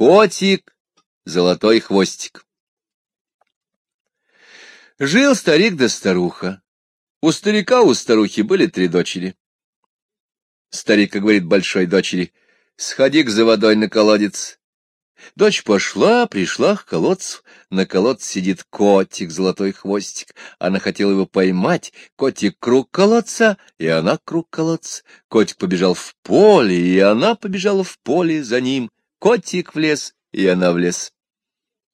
Котик, золотой хвостик. Жил старик да старуха. У старика, у старухи были три дочери. Старик говорит большой дочери, сходи к за водой на колодец. Дочь пошла, пришла к колодцу. На колодце сидит котик, золотой хвостик. Она хотела его поймать. Котик круг колодца, и она круг колодца. Котик побежал в поле, и она побежала в поле за ним. Котик в лес, и она в лес.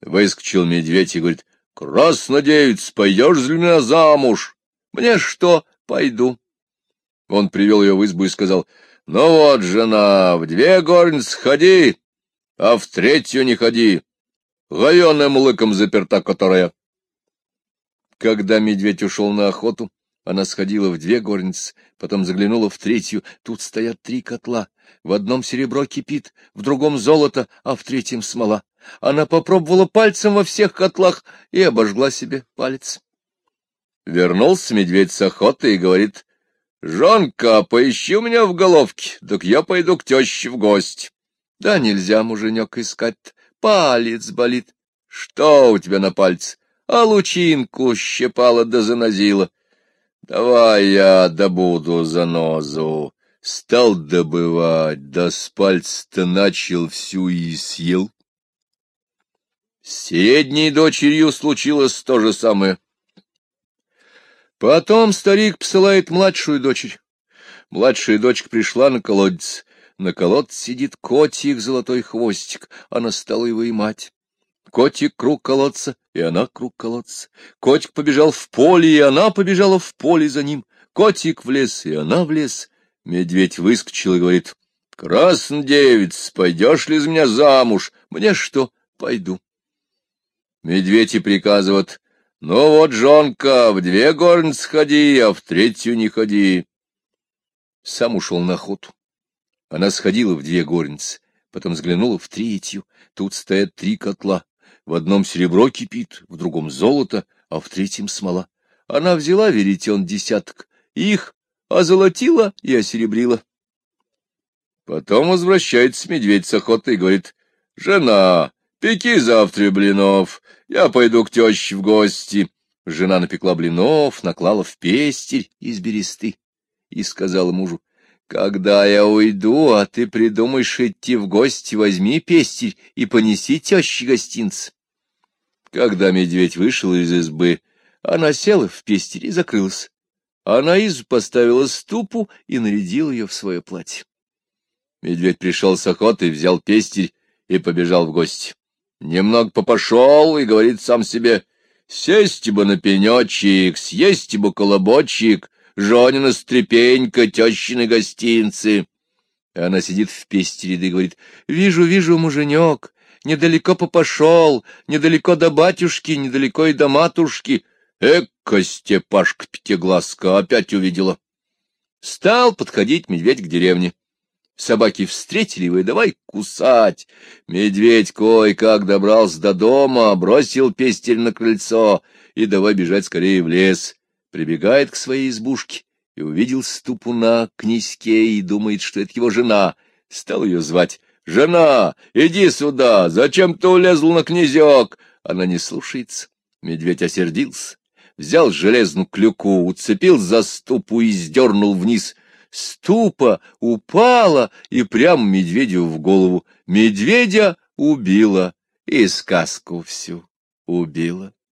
Выскочил медведь и говорит, — Краснодевиц, пойдешь за меня замуж? Мне что, пойду. Он привел ее в избу и сказал, — Ну вот, жена, в две горницы ходи, а в третью не ходи. Говеным лыком заперта которая. Когда медведь ушел на охоту, она сходила в две горницы, потом заглянула в третью. Тут стоят три котла. В одном серебро кипит, в другом золото, а в третьем смола. Она попробовала пальцем во всех котлах и обожгла себе палец. Вернулся медведь с охоты и говорит, — Жонка, поищи у меня в головке, так я пойду к теще в гости. — Да нельзя, муженек, искать палец болит. — Что у тебя на пальце? А лучинку щипала да занозила. — Давай я добуду занозу. Стал добывать, да с пальца-то начал всю и съел. С средней дочерью случилось то же самое. Потом старик посылает младшую дочерь. Младшая дочка пришла на колодец. На колодце сидит котик, золотой хвостик. Она стала его и мать. Котик круг колодца, и она круг колодца. Котик побежал в поле, и она побежала в поле за ним. Котик в лес, и она в лес. Медведь выскочил и говорит, — Красный девиц, пойдешь ли из меня замуж? Мне что, пойду. Медведь и приказывает, — Ну вот, жонка, в две горницы ходи, а в третью не ходи. Сам ушел на охоту. Она сходила в две горницы, потом взглянула в третью. Тут стоят три котла. В одном серебро кипит, в другом золото, а в третьем смола. Она взяла веретен десяток, их озолотила и осеребрила. Потом возвращается медведь с охоты и говорит, — Жена, пеки завтра блинов, я пойду к теще в гости. Жена напекла блинов, наклала в пестель из бересты и сказала мужу, когда я уйду, а ты придумаешь идти в гости, возьми пестель и понеси тещи гостинц. Когда медведь вышел из избы, она села в пестель и закрылась. Она из поставила ступу и нарядила ее в свое платье. Медведь пришел с охоты, взял пестель и побежал в гости. Немного попошел и говорит сам себе, «Сесть бы на пенечек, съесть бы колобочек, Жонина стрепенька, тещины гостинцы. Она сидит в пестере и говорит, вижу, вижу, муженек, недалеко попошел, недалеко до батюшки, недалеко и до матушки. Эка, Степашка Пятиглазка, опять увидела. Стал подходить медведь к деревне. Собаки встретили его и давай кусать. Медведь кой-как добрался до дома, бросил пестель на крыльцо и давай бежать скорее в лес прибегает к своей избушке и увидел ступуна к князьке и думает, что это его жена. Стал ее звать. «Жена, иди сюда! Зачем ты улезла на князек?» Она не слушается. Медведь осердился, взял железную клюку, уцепил за ступу и сдернул вниз. Ступа упала и прямо медведю в голову. Медведя убила и сказку всю убила.